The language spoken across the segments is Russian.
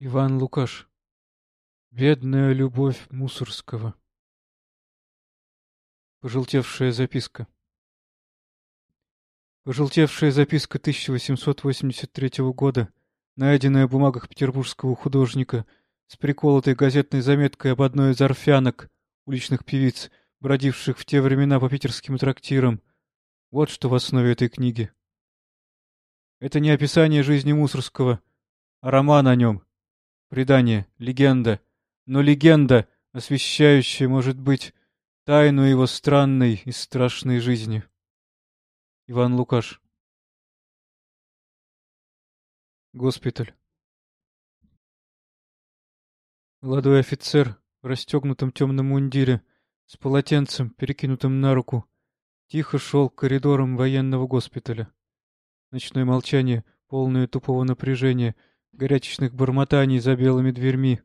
Иван Лукаш. Бедная любовь Мусорского. Пожелтевшая записка. Пожелтевшая записка 1883 года, найденная в бумагах петербургского художника, с приколотой газетной заметкой об одной из орфянок, уличных певиц, бродивших в те времена по питерским трактирам. Вот что в основе этой книги. Это не описание жизни Мусорского, а роман о нем. Предание, легенда. Но легенда, освещающая, может быть, тайну его странной и страшной жизни. Иван Лукаш Госпиталь Молодой офицер в расстегнутом темном мундире, с полотенцем, перекинутым на руку, тихо шел коридором военного госпиталя. Ночное молчание, полное тупого напряжения, горячечных бормотаний за белыми дверьми.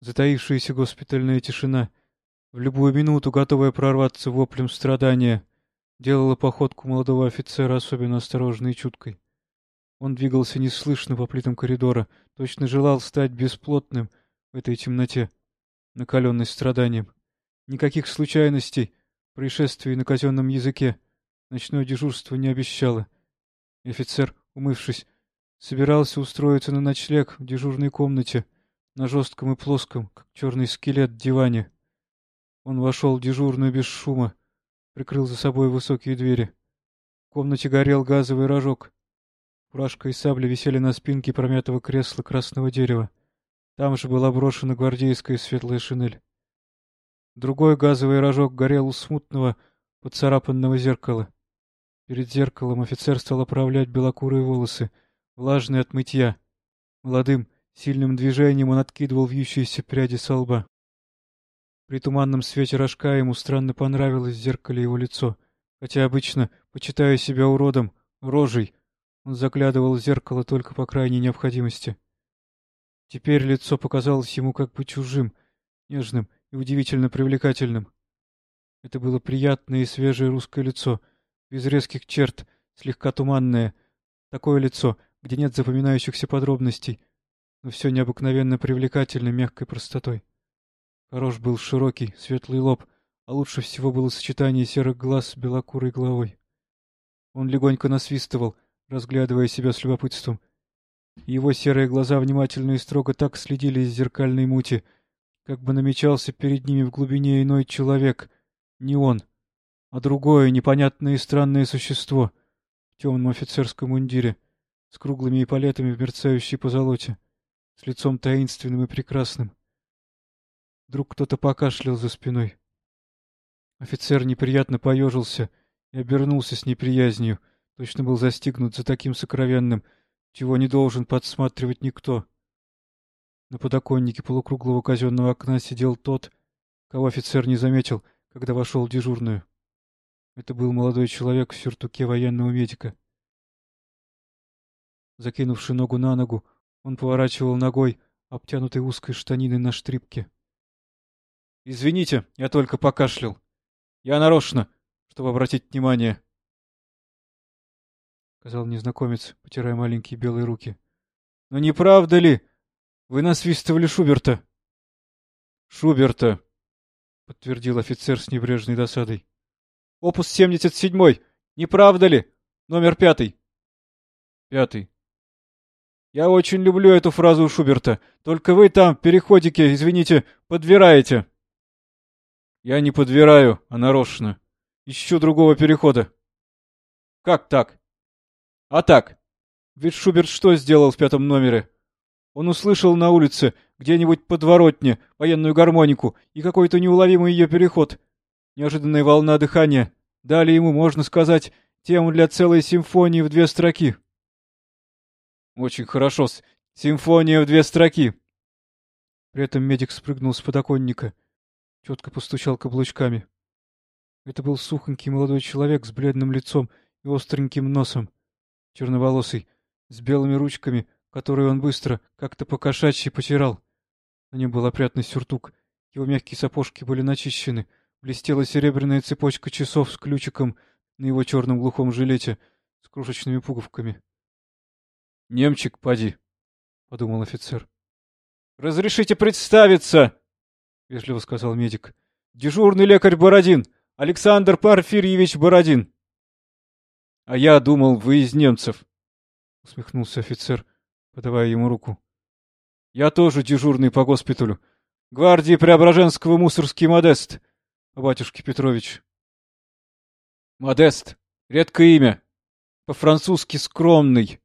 Затаившаяся госпитальная тишина, в любую минуту готовая прорваться воплем страдания, делала походку молодого офицера особенно осторожной и чуткой. Он двигался неслышно по плитам коридора, точно желал стать бесплотным в этой темноте, накаленной страданием. Никаких случайностей, происшествий на казенном языке, ночное дежурство не обещало. И офицер, умывшись, собирался устроиться на ночлег в дежурной комнате, на жестком и плоском, как черный скелет, диване. Он вошел в дежурную без шума, прикрыл за собой высокие двери. В комнате горел газовый рожок. Фуражка и сабля висели на спинке промятого кресла красного дерева. Там же была брошена гвардейская светлая шинель. Другой газовый рожок горел у смутного, поцарапанного зеркала. Перед зеркалом офицер стал оправлять белокурые волосы, влажные от мытья. Молодым, сильным движением он откидывал вьющиеся пряди со лба. При туманном свете рожка ему странно понравилось в зеркале его лицо, хотя обычно, почитая себя уродом, рожей, он заглядывал в зеркало только по крайней необходимости. Теперь лицо показалось ему как бы чужим, нежным и удивительно привлекательным. Это было приятное и свежее русское лицо — без резких черт, слегка туманное. Такое лицо, где нет запоминающихся подробностей, но все необыкновенно привлекательно мягкой простотой. Хорош был широкий, светлый лоб, а лучше всего было сочетание серых глаз с белокурой головой. Он легонько насвистывал, разглядывая себя с любопытством. Его серые глаза внимательно и строго так следили из зеркальной мути, как бы намечался перед ними в глубине иной человек, не он — а другое непонятное и странное существо в темном офицерском мундире, с круглыми эполетами в мерцающей позолоте, с лицом таинственным и прекрасным. Вдруг кто-то покашлял за спиной. Офицер неприятно поежился и обернулся с неприязнью, точно был застигнут за таким сокровенным, чего не должен подсматривать никто. На подоконнике полукруглого казенного окна сидел тот, кого офицер не заметил, когда вошел в дежурную. Это был молодой человек в сюртуке военного медика. Закинувши ногу на ногу, он поворачивал ногой, обтянутой узкой штаниной на штрипке. — Извините, я только покашлял. Я нарочно, чтобы обратить внимание. — сказал незнакомец, потирая маленькие белые руки. — Но не правда ли? Вы насвистывали Шуберта. — Шуберта, — подтвердил офицер с небрежной досадой. Опус 77. Не правда ли? Номер пятый. Пятый. Я очень люблю эту фразу Шуберта. Только вы там, в переходике, извините, подвираете. Я не подвираю, а нарочно. Ищу другого перехода. Как так? А так. Ведь Шуберт что сделал в пятом номере? Он услышал на улице, где-нибудь подворотне, военную гармонику и какой-то неуловимый ее переход. Неожиданная волна дыхания. Дали ему, можно сказать, тему для целой симфонии в две строки. Очень хорошо. Симфония в две строки. При этом медик спрыгнул с подоконника. Четко постучал каблучками. Это был сухонький молодой человек с бледным лицом и остреньким носом. Черноволосый, с белыми ручками, которые он быстро, как-то покошачьи потирал. На нем был опрятный сюртук. Его мягкие сапожки были начищены — Блестела серебряная цепочка часов с ключиком на его черном глухом жилете с крошечными пуговками. — Немчик, поди, — подумал офицер. Разрешите представиться, — вежливо сказал медик. — Дежурный лекарь Бородин, Александр Порфирьевич Бородин. — А я думал, вы из немцев, — усмехнулся офицер, подавая ему руку. — Я тоже дежурный по госпиталю. Гвардии Преображенского мусорский Модест, батюшки Петрович. Модест. Редкое имя. По-французски скромный.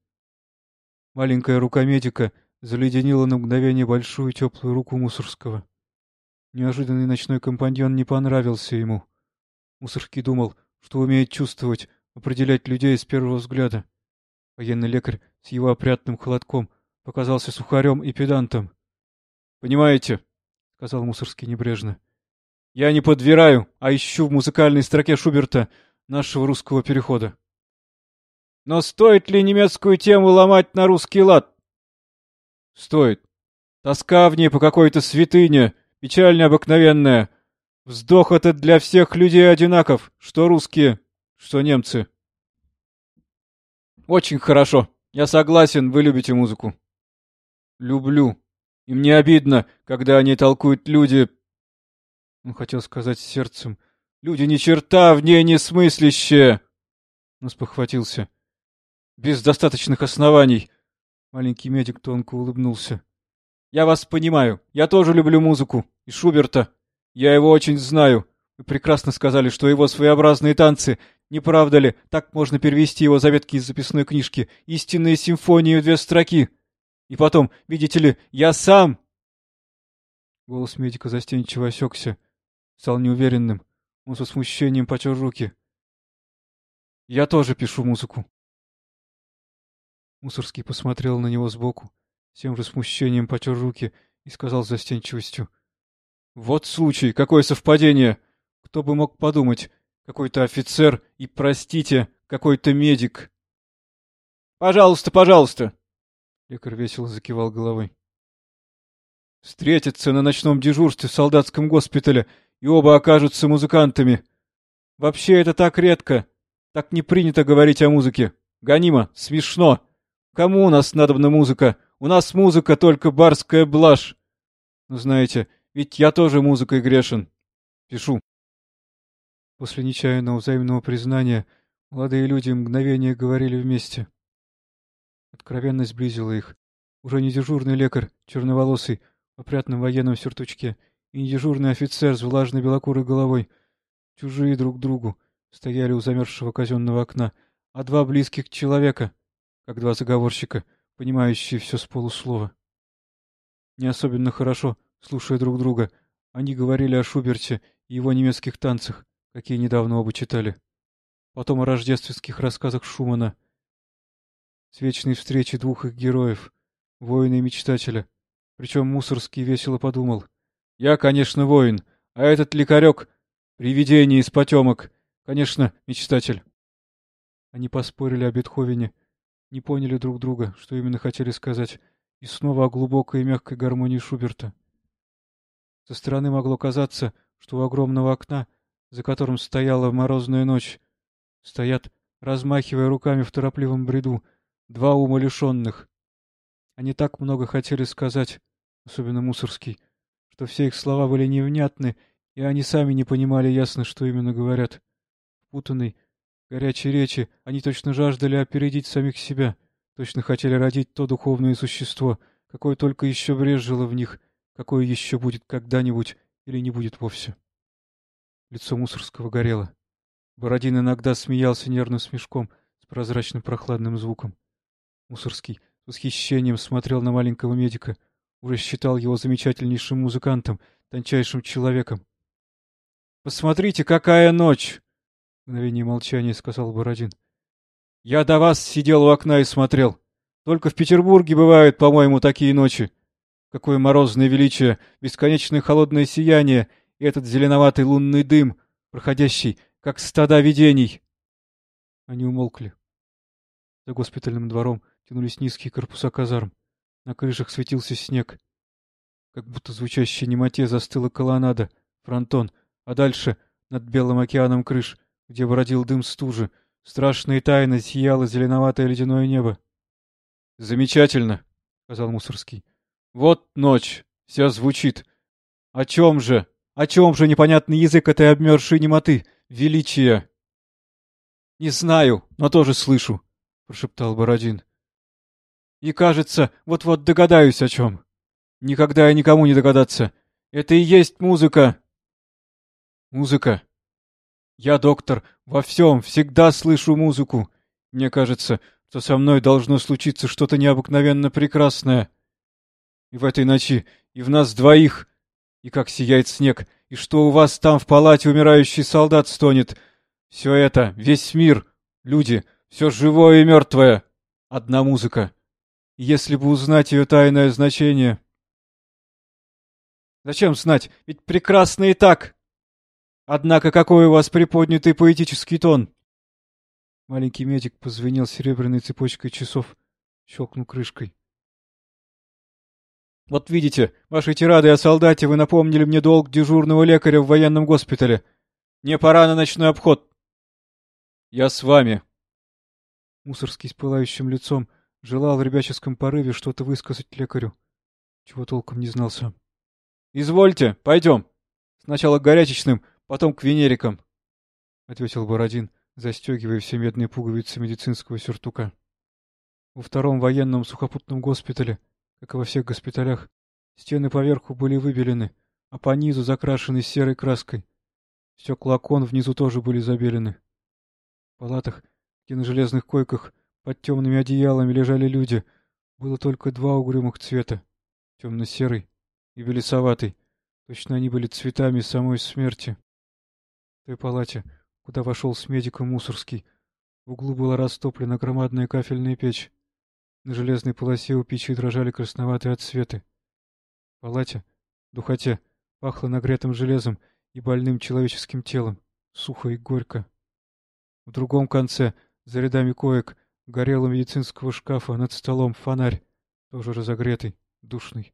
Маленькая рука медика заледенила на мгновение большую теплую руку Мусорского. Неожиданный ночной компаньон не понравился ему. Мусорский думал, что умеет чувствовать, определять людей с первого взгляда. Военный лекарь с его опрятным холодком показался сухарем и педантом. — Понимаете, — сказал Мусорский небрежно, — я не подбираю, а ищу в музыкальной строке Шуберта нашего русского перехода. Но стоит ли немецкую тему ломать на русский лад? Стоит. Тоска в ней по какой-то святыне, печаль необыкновенная. Вздох этот для всех людей одинаков, что русские, что немцы. Очень хорошо. Я согласен, вы любите музыку. Люблю. И мне обидно, когда они толкуют люди... Он хотел сказать сердцем. Люди ни черта в ней не смыслящие. Но спохватился. Без достаточных оснований. Маленький медик тонко улыбнулся. Я вас понимаю. Я тоже люблю музыку. И Шуберта. Я его очень знаю. Вы прекрасно сказали, что его своеобразные танцы, не правда ли, так можно перевести его заветки из записной книжки, истинные симфонии в две строки. И потом, видите ли, я сам... Голос медика застенчиво осекся, стал неуверенным. Он со смущением потер руки. Я тоже пишу музыку. Мусорский посмотрел на него сбоку, с тем же смущением потер руки и сказал застенчивостью. — Вот случай, какое совпадение! Кто бы мог подумать, какой-то офицер и, простите, какой-то медик. — Пожалуйста, пожалуйста! Лекарь весело закивал головой. — Встретятся на ночном дежурстве в солдатском госпитале, и оба окажутся музыкантами. Вообще это так редко, так не принято говорить о музыке. Гонима, смешно! — Кому у нас надобна музыка? У нас музыка только барская блажь. Ну, знаете, ведь я тоже музыкой грешен. Пишу. После нечаянного взаимного признания молодые люди мгновение говорили вместе. Откровенность сблизила их. Уже не дежурный лекарь, черноволосый, в опрятном военном сюртучке, и не дежурный офицер с влажной белокурой головой, чужие друг другу, стояли у замерзшего казенного окна, а два близких человека, как два заговорщика, понимающие все с полуслова. Не особенно хорошо, слушая друг друга, они говорили о Шуберте и его немецких танцах, какие недавно оба читали. Потом о рождественских рассказах Шумана. С вечной встречи двух их героев, воина и мечтателя. Причем Мусорский весело подумал. Я, конечно, воин, а этот лекарек — привидение из потемок, конечно, мечтатель. Они поспорили о Бетховене, не поняли друг друга, что именно хотели сказать, и снова о глубокой и мягкой гармонии Шуберта. Со стороны могло казаться, что у огромного окна, за которым стояла морозная ночь, стоят, размахивая руками в торопливом бреду, два умалишенных. Они так много хотели сказать, особенно Мусорский, что все их слова были невнятны, и они сами не понимали ясно, что именно говорят. Путанный, горячей речи они точно жаждали опередить самих себя, точно хотели родить то духовное существо, какое только еще брежило в них, какое еще будет когда-нибудь или не будет вовсе. Лицо Мусорского горело. Бородин иногда смеялся нервным смешком с прозрачным прохладным звуком. Мусорский с восхищением смотрел на маленького медика, уже считал его замечательнейшим музыкантом, тончайшим человеком. «Посмотрите, какая ночь!» Мгновение молчания сказал Бородин. Я до вас сидел у окна и смотрел. Только в Петербурге бывают, по-моему, такие ночи. Какое морозное величие, бесконечное холодное сияние и этот зеленоватый лунный дым, проходящий, как стада видений. Они умолкли. За госпитальным двором тянулись низкие корпуса казарм. На крышах светился снег. Как будто звучащей немоте застыла колоннада, фронтон, а дальше, над белым океаном крыш, где бродил дым стужи, страшно и тайно сияло зеленоватое ледяное небо. — Замечательно, — сказал Мусорский. Вот ночь, вся звучит. О чем же? О чем же непонятный язык этой обмерзшей немоты, величия? Не знаю, но тоже слышу, прошептал Бородин. И кажется, вот-вот догадаюсь о чем. Никогда я никому не догадаться. Это и есть музыка. Музыка. Я, доктор, во всем всегда слышу музыку. Мне кажется, что со мной должно случиться что-то необыкновенно прекрасное. И в этой ночи, и в нас двоих, и как сияет снег, и что у вас там в палате умирающий солдат стонет. Все это, весь мир, люди, все живое и мертвое. Одна музыка. Если бы узнать ее тайное значение... Зачем знать? Ведь прекрасно и так. Однако какой у вас приподнятый поэтический тон. Маленький медик позвенел серебряной цепочкой часов, щелкнул крышкой. Вот видите, вашей тирады о солдате вы напомнили мне долг дежурного лекаря в военном госпитале. Мне пора на ночной обход. Я с вами. Мусорский с пылающим лицом желал в ребяческом порыве что-то высказать лекарю, чего толком не знал сам. — Извольте, пойдем. Сначала к горячечным, потом к венерикам, — ответил Бородин, застегивая все медные пуговицы медицинского сюртука. Во втором военном сухопутном госпитале как и во всех госпиталях, стены поверху были выбелены, а по низу закрашены серой краской. Стекла окон внизу тоже были забелены. В палатах, где на железных койках под темными одеялами лежали люди, было только два угрюмых цвета — темно-серый и белесоватый. Точно они были цветами самой смерти. В той палате, куда вошел с медиком Мусорский, в углу была растоплена громадная кафельная печь. На железной полосе у печи дрожали красноватые отсветы. В палате, духоте, пахло нагретым железом и больным человеческим телом, сухо и горько. В другом конце, за рядами коек, горел у медицинского шкафа над столом фонарь, тоже разогретый, душный.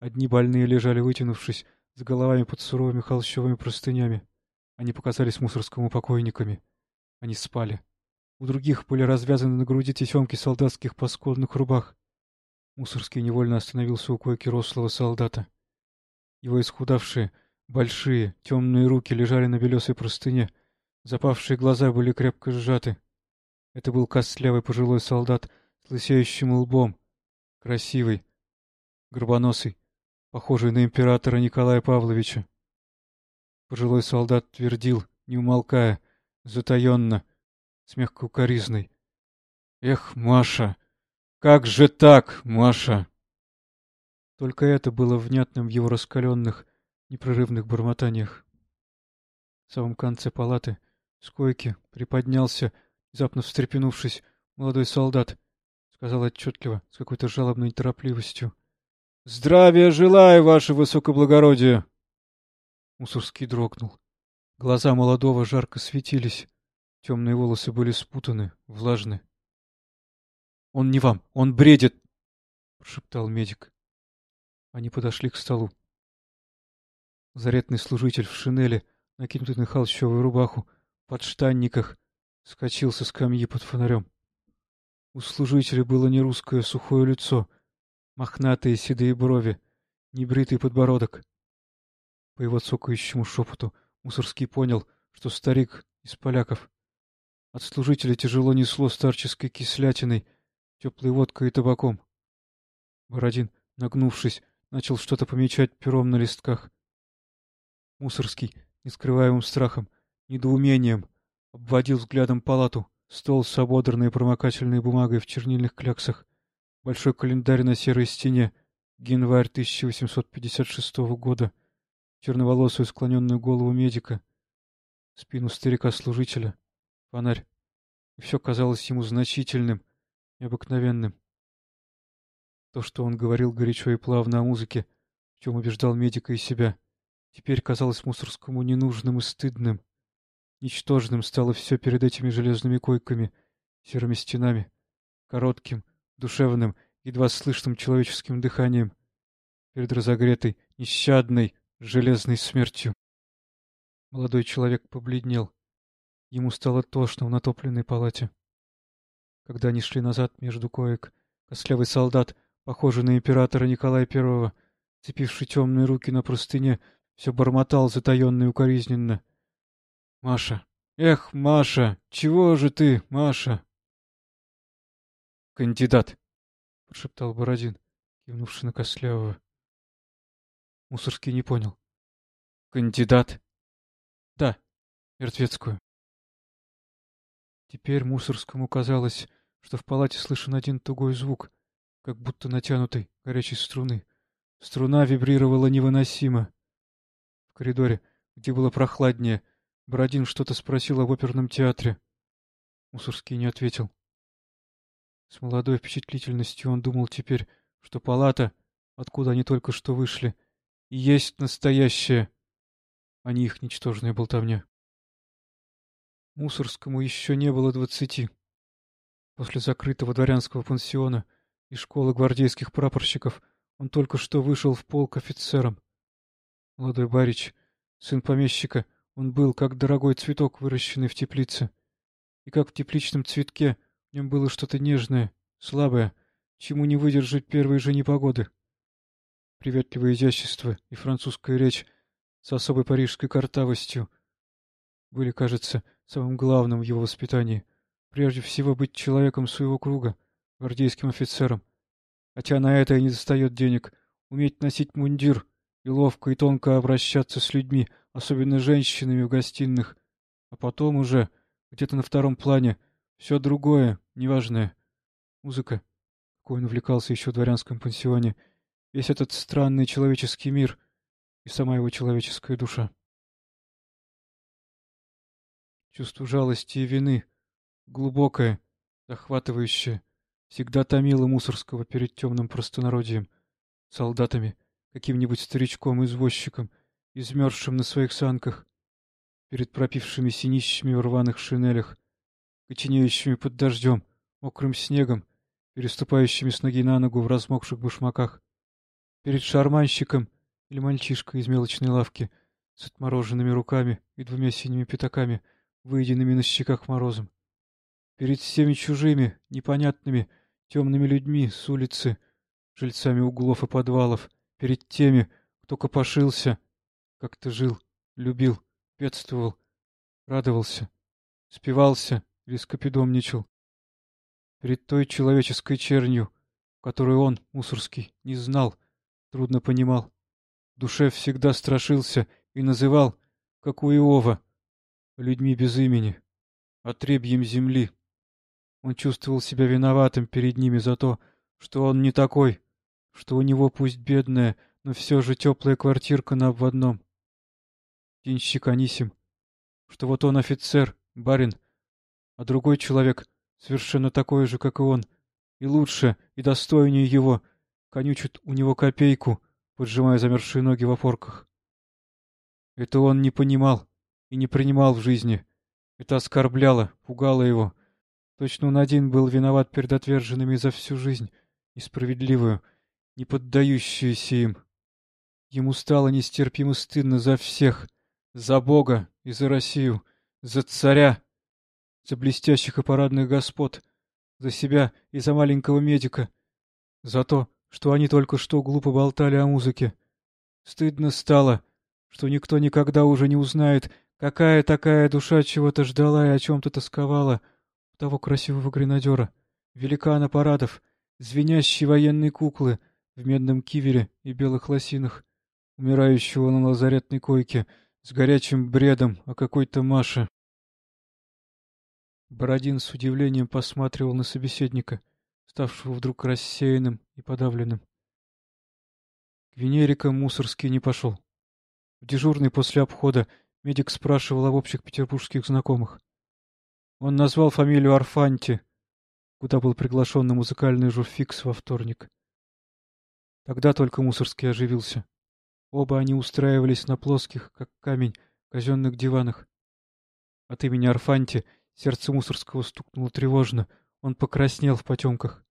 Одни больные лежали вытянувшись, с головами под суровыми холщовыми простынями. Они показались мусорскому покойниками. Они спали. У других были развязаны на груди тесемки солдатских паскудных рубах. Мусорский невольно остановился у койки рослого солдата. Его исхудавшие, большие, темные руки лежали на белесой простыне, запавшие глаза были крепко сжаты. Это был костлявый пожилой солдат с лысеющим лбом, красивый, горбоносый, похожий на императора Николая Павловича. Пожилой солдат твердил, не умолкая, затаенно — с мягкой. «Эх, Маша! Как же так, Маша!» Только это было внятным в его раскаленных, непрерывных бормотаниях. В самом конце палаты, с койки, приподнялся, внезапно встрепенувшись, молодой солдат, сказал отчетливо, с какой-то жалобной неторопливостью. — Здравия желаю, ваше высокоблагородие! Мусорский дрогнул. Глаза молодого жарко светились. Темные волосы были спутаны, влажны. — Он не вам, он бредит! — прошептал медик. Они подошли к столу. Заретный служитель в шинели, накинутый на холщовую рубаху, под штанниках, скочил со скамьи под фонарем. У служителя было не русское сухое лицо, мохнатые седые брови, небритый подбородок. По его цокающему шепоту Мусорский понял, что старик из поляков. От служителя тяжело несло старческой кислятиной, теплой водкой и табаком. Бородин, нагнувшись, начал что-то помечать пером на листках. Мусорский, нескрываемым страхом, недоумением, обводил взглядом палату, стол с ободранной промокательной бумагой в чернильных кляксах, большой календарь на серой стене, январь 1856 года, черноволосую склоненную голову медика, спину старика-служителя — фонарь, и все казалось ему значительным, необыкновенным. То, что он говорил горячо и плавно о музыке, в чем убеждал медика и себя, теперь казалось мусорскому ненужным и стыдным. Ничтожным стало все перед этими железными койками, серыми стенами, коротким, душевным, едва слышным человеческим дыханием, перед разогретой, нещадной, железной смертью. Молодой человек побледнел. Ему стало тошно в натопленной палате. Когда они шли назад между коек, костлявый солдат, похожий на императора Николая I, цепивший темные руки на простыне, все бормотал затаенно и укоризненно. — Маша! Эх, Маша! Чего же ты, Маша? — Кандидат! — прошептал Бородин, кивнувший на Кослявого. Мусорский не понял. — Кандидат? — Да, мертвецкую. Теперь Мусорскому казалось, что в палате слышен один тугой звук, как будто натянутой горячей струны. Струна вибрировала невыносимо. В коридоре, где было прохладнее, Бородин что-то спросил об оперном театре. Мусорский не ответил. С молодой впечатлительностью он думал теперь, что палата, откуда они только что вышли, есть настоящая, а не их ничтожная болтовня. Мусорскому еще не было двадцати. После закрытого дворянского пансиона и школы гвардейских прапорщиков он только что вышел в полк офицером. Молодой барич, сын помещика, он был как дорогой цветок, выращенный в теплице. И как в тепличном цветке в нем было что-то нежное, слабое, чему не выдержать первой же непогоды. Приветливое изящество и французская речь с особой парижской картавостью были, кажется, самым главным в его воспитании. Прежде всего быть человеком своего круга, гвардейским офицером. Хотя на это и не достает денег. Уметь носить мундир и ловко и тонко обращаться с людьми, особенно женщинами в гостиных. А потом уже, где-то на втором плане, все другое, неважное. Музыка, какой он увлекался еще в дворянском пансионе, весь этот странный человеческий мир и сама его человеческая душа. Чувство жалости и вины, глубокое, захватывающее, всегда томило Мусорского перед темным простонародием, солдатами, каким-нибудь старичком-извозчиком, измерзшим на своих санках, перед пропившими синищами в рваных шинелях, коченеющими под дождем, мокрым снегом, переступающими с ноги на ногу в размокших башмаках, перед шарманщиком или мальчишкой из мелочной лавки с отмороженными руками и двумя синими пятаками, выеденными на щеках морозом, перед всеми чужими, непонятными, темными людьми с улицы, жильцами углов и подвалов, перед теми, кто копошился, как-то жил, любил, бедствовал, радовался, спивался или скопидомничал. Перед той человеческой чернью, которую он, Мусорский, не знал, трудно понимал. Душе всегда страшился и называл, как у Иова, людьми без имени, отребьем земли. Он чувствовал себя виноватым перед ними за то, что он не такой, что у него пусть бедная, но все же теплая квартирка на обводном. Денщик Анисим, что вот он офицер, барин, а другой человек, совершенно такой же, как и он, и лучше, и достойнее его, конючит у него копейку, поджимая замерзшие ноги в опорках. Это он не понимал и не принимал в жизни. Это оскорбляло, пугало его. Точно он один был виноват перед отверженными за всю жизнь, несправедливую, не поддающуюся им. Ему стало нестерпимо стыдно за всех, за Бога и за Россию, за царя, за блестящих и парадных господ, за себя и за маленького медика, за то, что они только что глупо болтали о музыке. Стыдно стало, что никто никогда уже не узнает, какая такая душа чего-то ждала и о чем-то тосковала у того красивого гренадера, великана парадов, звенящей военной куклы — в медном кивере и белых лосинах, умирающего на лазаретной койке, с горячим бредом о какой-то Маше. Бородин с удивлением посматривал на собеседника, ставшего вдруг рассеянным и подавленным. К Венерика Мусорский не пошел. В дежурный после обхода медик спрашивал об общих петербургских знакомых. Он назвал фамилию Арфанти, куда был приглашен на музыкальный журфикс во вторник. Тогда только Мусорский оживился. Оба они устраивались на плоских, как камень, казенных диванах. От имени Арфанти сердце Мусорского стукнуло тревожно, он покраснел в потемках.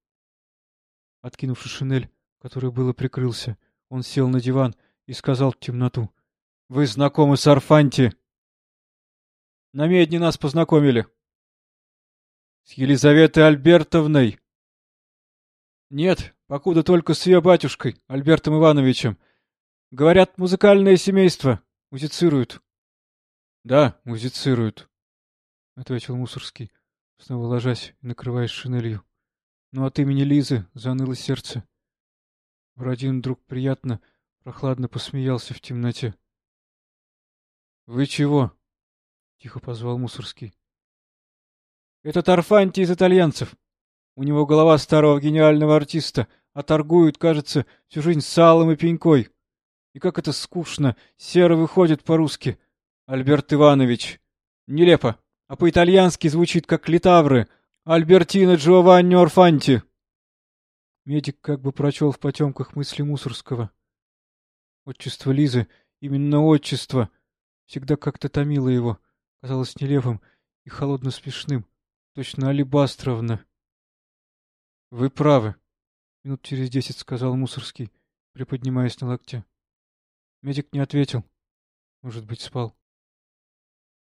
Откинувши шинель, которой было прикрылся, он сел на диван и сказал в темноту. — Вы знакомы с Арфанти? — На медне нас познакомили. — С Елизаветой Альбертовной? — Нет, Покуда только с ее батюшкой, Альбертом Ивановичем. Говорят, музыкальное семейство. Музицируют. — Да, музицируют, — ответил Мусорский, снова ложась и накрываясь шинелью. Но от имени Лизы заныло сердце. Бородин вдруг приятно, прохладно посмеялся в темноте. — Вы чего? — тихо позвал Мусорский. — Это Тарфанти из итальянцев. У него голова старого гениального артиста, а торгуют, кажется, всю жизнь салом и пенькой. И как это скучно, серо выходит по-русски. Альберт Иванович. Нелепо, а по-итальянски звучит как Литавры. Альбертино Джованни Орфанти. Медик как бы прочел в потемках мысли Мусорского. Отчество Лизы, именно отчество, всегда как-то томило его, казалось нелепым и холодно смешным, точно Алибастровна. — Вы правы, — минут через десять сказал Мусорский, приподнимаясь на локте. Медик не ответил. Может быть, спал.